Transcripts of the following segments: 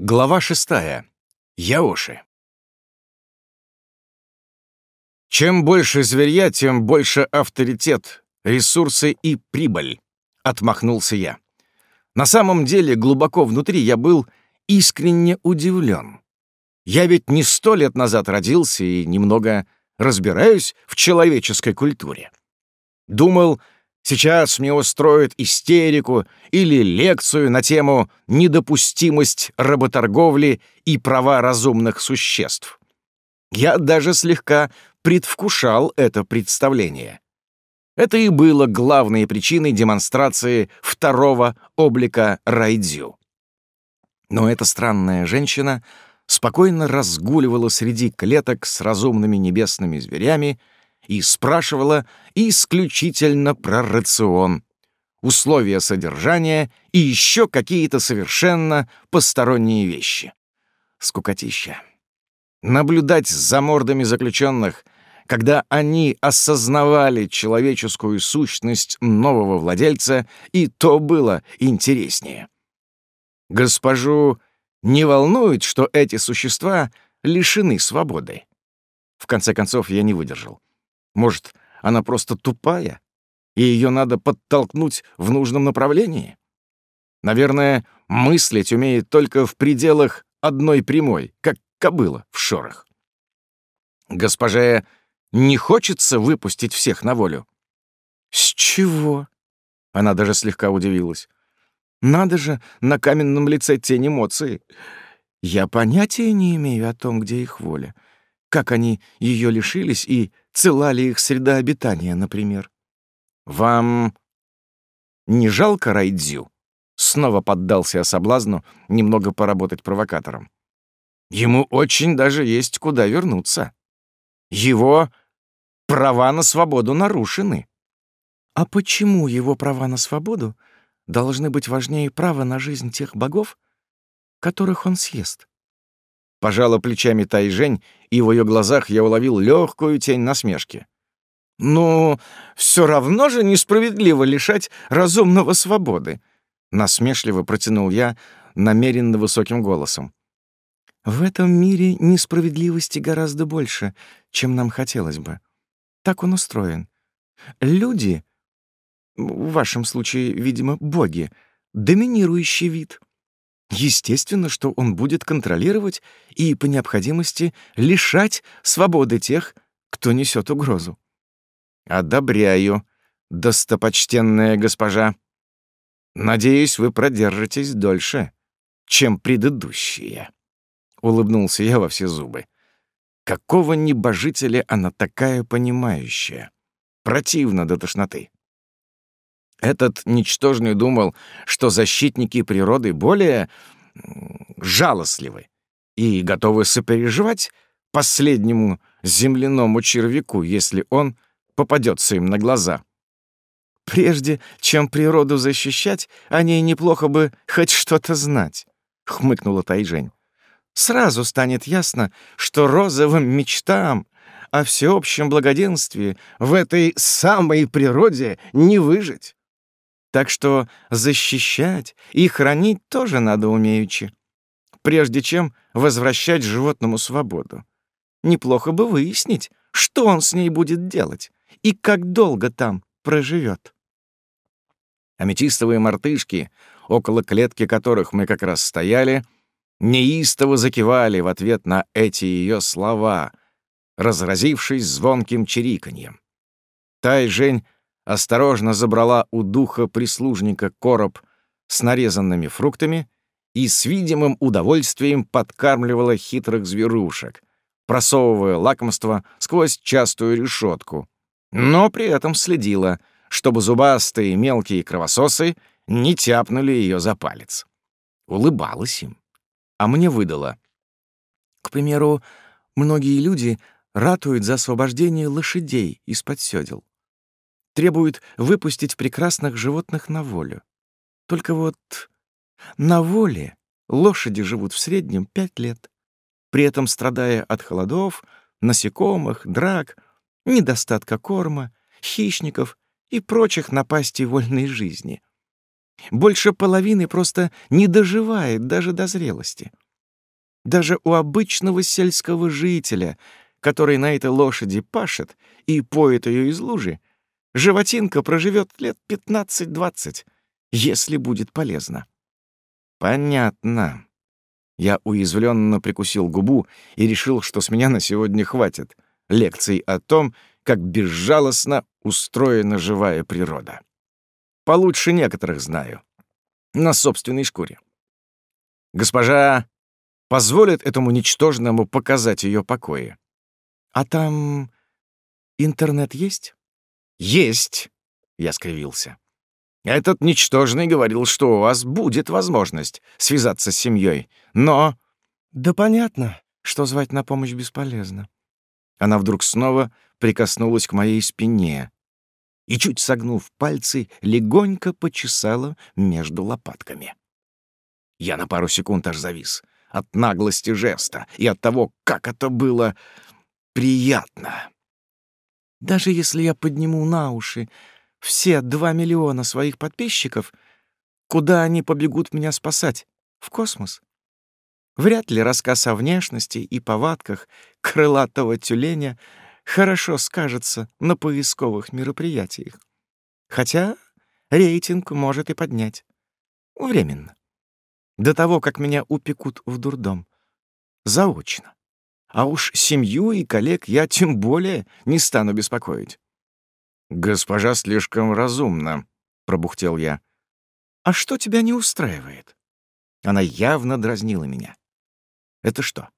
Глава шестая. Яоши. Чем больше зверья, тем больше авторитет, ресурсы и прибыль, отмахнулся я. На самом деле, глубоко внутри я был искренне удивлен. Я ведь не сто лет назад родился и немного разбираюсь в человеческой культуре. Думал, Сейчас мне устроят истерику или лекцию на тему «Недопустимость работорговли и права разумных существ». Я даже слегка предвкушал это представление. Это и было главной причиной демонстрации второго облика Райдзю. Но эта странная женщина спокойно разгуливала среди клеток с разумными небесными зверями, и спрашивала исключительно про рацион, условия содержания и еще какие-то совершенно посторонние вещи. Скукотища. Наблюдать за мордами заключенных, когда они осознавали человеческую сущность нового владельца, и то было интереснее. Госпожу не волнует, что эти существа лишены свободы. В конце концов, я не выдержал. Может, она просто тупая, и ее надо подтолкнуть в нужном направлении? Наверное, мыслить умеет только в пределах одной прямой, как кобыла в шорах. Госпоже не хочется выпустить всех на волю? С чего? Она даже слегка удивилась. Надо же, на каменном лице тень эмоций. Я понятия не имею о том, где их воля. Как они ее лишились и цела ли их среда обитания, например. «Вам не жалко Райдзю?» Снова поддался соблазну немного поработать провокатором. Ему очень даже есть куда вернуться. Его права на свободу нарушены. А почему его права на свободу должны быть важнее права на жизнь тех богов, которых он съест? Пожала плечами Тайжень, и в ее глазах я уловил легкую тень насмешки. «Ну, все равно же несправедливо лишать разумного свободы», — насмешливо протянул я намеренно высоким голосом. «В этом мире несправедливости гораздо больше, чем нам хотелось бы. Так он устроен. Люди, в вашем случае, видимо, боги, доминирующий вид. Естественно, что он будет контролировать и, по необходимости, лишать свободы тех, кто несет угрозу. «Одобряю, достопочтенная госпожа. Надеюсь, вы продержитесь дольше, чем предыдущие». Улыбнулся я во все зубы. Какого небожителя она такая понимающая? Противно до тошноты. Этот ничтожный думал, что защитники природы более жалостливы и готовы сопереживать последнему земляному червяку, если он попадется им на глаза. «Прежде чем природу защищать, о ней неплохо бы хоть что-то знать», — хмыкнула Тайжень. «Сразу станет ясно, что розовым мечтам о всеобщем благоденствии в этой самой природе не выжить». Так что защищать и хранить тоже надо умеючи, прежде чем возвращать животному свободу. Неплохо бы выяснить, что он с ней будет делать и как долго там проживет. Аметистовые мартышки, около клетки которых мы как раз стояли, неистово закивали в ответ на эти ее слова, разразившись звонким чириканьем. Тай Жень осторожно забрала у духа прислужника короб с нарезанными фруктами и с видимым удовольствием подкармливала хитрых зверушек, просовывая лакомство сквозь частую решетку, но при этом следила, чтобы зубастые мелкие кровососы не тяпнули ее за палец. Улыбалась им, а мне выдала. К примеру, многие люди ратуют за освобождение лошадей из-под сёдел требует выпустить прекрасных животных на волю. Только вот на воле лошади живут в среднем пять лет, при этом страдая от холодов, насекомых, драк, недостатка корма, хищников и прочих напастей вольной жизни. Больше половины просто не доживает даже до зрелости. Даже у обычного сельского жителя, который на этой лошади пашет и поет ее из лужи, животинка проживет лет 15-20, если будет полезно. Понятно. Я уязвленно прикусил губу и решил, что с меня на сегодня хватит лекций о том, как безжалостно устроена живая природа. Получше некоторых знаю. На собственной шкуре. Госпожа позволит этому ничтожному показать ее покои. А там интернет есть? Есть, я скривился. Этот ничтожный говорил, что у вас будет возможность связаться с семьей, но... Да понятно, что звать на помощь бесполезно. Она вдруг снова прикоснулась к моей спине и, чуть согнув пальцы, легонько почесала между лопатками. Я на пару секунд аж завис от наглости жеста и от того, как это было приятно. Даже если я подниму на уши все два миллиона своих подписчиков, куда они побегут меня спасать? В космос? Вряд ли рассказ о внешности и повадках крылатого тюленя хорошо скажется на поисковых мероприятиях. Хотя рейтинг может и поднять. Временно. До того, как меня упекут в дурдом. Заочно. А уж семью и коллег я тем более не стану беспокоить. «Госпожа слишком разумна», — пробухтел я. «А что тебя не устраивает?» Она явно дразнила меня. «Это что?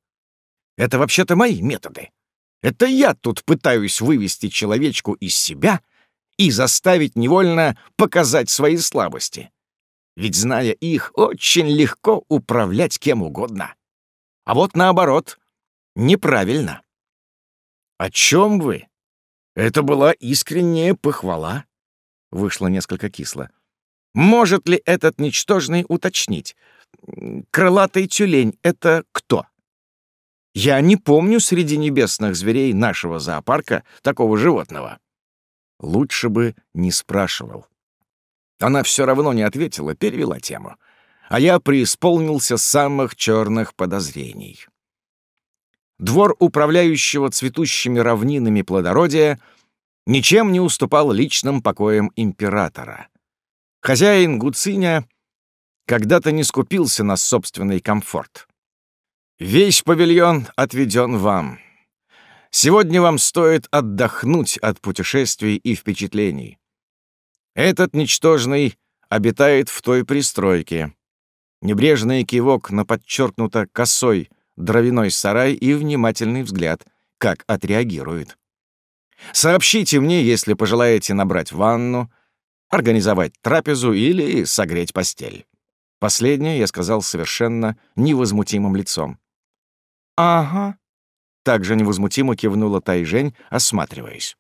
Это вообще-то мои методы. Это я тут пытаюсь вывести человечку из себя и заставить невольно показать свои слабости. Ведь, зная их, очень легко управлять кем угодно. А вот наоборот, неправильно. «О чем вы?» Это была искренняя похвала. Вышло несколько кисло. Может ли этот ничтожный уточнить? Крылатый тюлень — это кто? Я не помню среди небесных зверей нашего зоопарка такого животного. Лучше бы не спрашивал. Она все равно не ответила, перевела тему. А я преисполнился самых черных подозрений. Двор управляющего цветущими равнинами плодородия ничем не уступал личным покоям императора. Хозяин Гуциня когда-то не скупился на собственный комфорт. Весь павильон отведен вам. Сегодня вам стоит отдохнуть от путешествий и впечатлений. Этот ничтожный обитает в той пристройке. Небрежный кивок на подчеркнуто косой дровяной сарай и внимательный взгляд, как отреагирует. Сообщите мне, если пожелаете набрать ванну, организовать трапезу или согреть постель. Последнее я сказал совершенно невозмутимым лицом. «Ага», — также невозмутимо кивнула Тайжень, осматриваясь.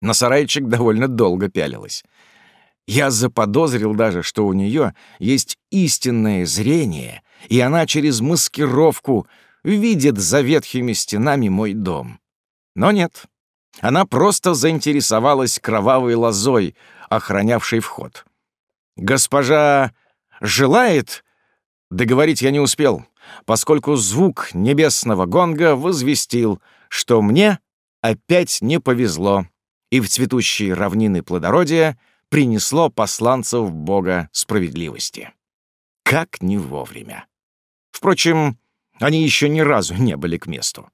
На сарайчик довольно долго пялилась. Я заподозрил даже, что у нее есть истинное зрение, и она через маскировку видит за ветхими стенами мой дом. Но нет. Она просто заинтересовалась кровавой лозой, охранявшей вход. «Госпожа желает...» Договорить я не успел, поскольку звук небесного гонга возвестил, что мне опять не повезло, и в цветущие равнины плодородия — принесло посланцев Бога справедливости. Как не вовремя. Впрочем, они еще ни разу не были к месту.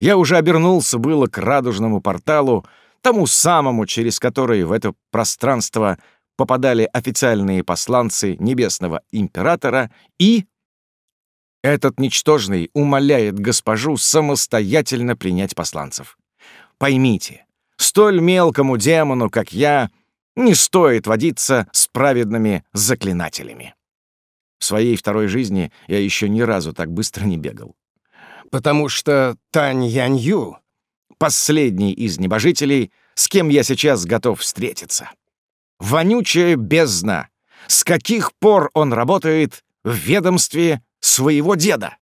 Я уже обернулся было к радужному порталу, тому самому, через который в это пространство попадали официальные посланцы Небесного Императора, и... Этот ничтожный умоляет госпожу самостоятельно принять посланцев. Поймите, столь мелкому демону, как я, не стоит водиться с праведными заклинателями. В своей второй жизни я еще ни разу так быстро не бегал. Потому что Тань Янью — последний из небожителей, с кем я сейчас готов встретиться. Вонючая бездна. С каких пор он работает в ведомстве своего деда?